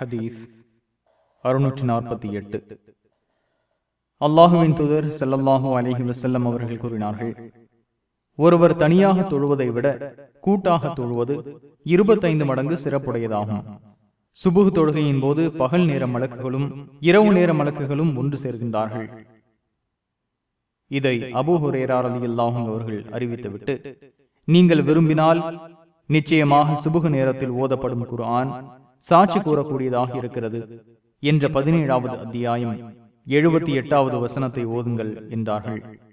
ஹதீஸ் அறுநூற்றி நாற்பத்தி எட்டு. அல்லாஹுவின் தூதர் செல்லல்லாஹூ அலஹி வசல்லம் அவர்கள் கூறினார்கள் ஒருவர் தனியாக தொழுவதை விட கூட்டாக தொழுவது இருபத்தைந்து மடங்கு சிறப்புடையதாகும். சுபுகு தொழுகையின் போது பகல் நேர மலக்குகளும் இரவு நேர மலக்குகளும் ஒன்று சேர்கின்றார்கள். இதை அபூ ஹுரேரா அல்லாஹும் அவர்கள் அறிவித்துவிட்டு நீங்கள் விரும்பினால் நிச்சயமாக சுபுகு நேரத்தில் ஓதப்படும் குர்ஆன் சாட்சி கூறக்கூடியதாக இருக்கிறது. என்ற பதினேழாவது அத்தியாயம் எழுபத்தி எட்டாவது வசனத்தை ஓதுங்கள் என்றார்கள்.